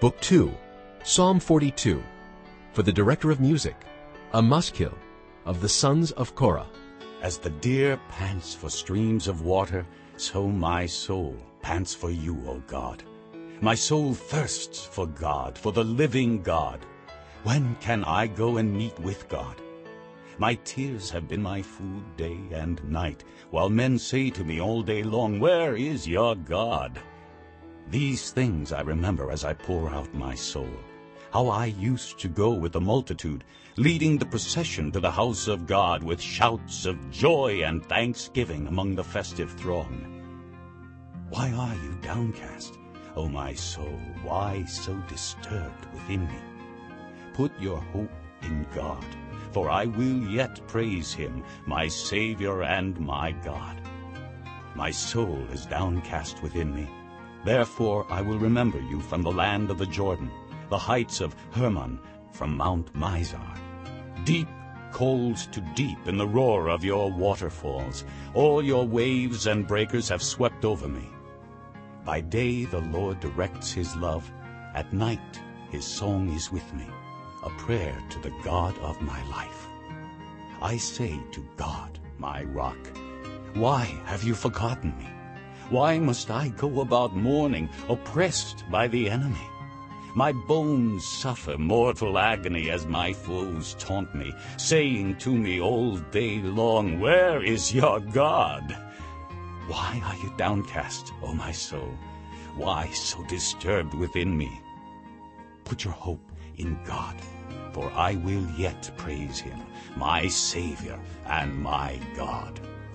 Book 2, Psalm 42, for the director of music, a maskil of the sons of Korah. As the deer pants for streams of water, so my soul pants for you, O God. My soul thirsts for God, for the living God. When can I go and meet with God? My tears have been my food day and night, while men say to me all day long, Where is your God? These things I remember as I pour out my soul, how I used to go with the multitude, leading the procession to the house of God with shouts of joy and thanksgiving among the festive throng. Why are you downcast, O my soul? Why so disturbed within me? Put your hope in God, for I will yet praise him, my Savior and my God. My soul is downcast within me. Therefore I will remember you from the land of the Jordan, the heights of Hermon, from Mount Mizar. Deep calls to deep in the roar of your waterfalls. All your waves and breakers have swept over me. By day the Lord directs his love. At night his song is with me, a prayer to the God of my life. I say to God, my rock, Why have you forgotten me? Why must I go about mourning, oppressed by the enemy? My bones suffer mortal agony as my foes taunt me, saying to me all day long, Where is your God? Why are you downcast, O my soul? Why so disturbed within me? Put your hope in God, for I will yet praise him, my Savior and my God.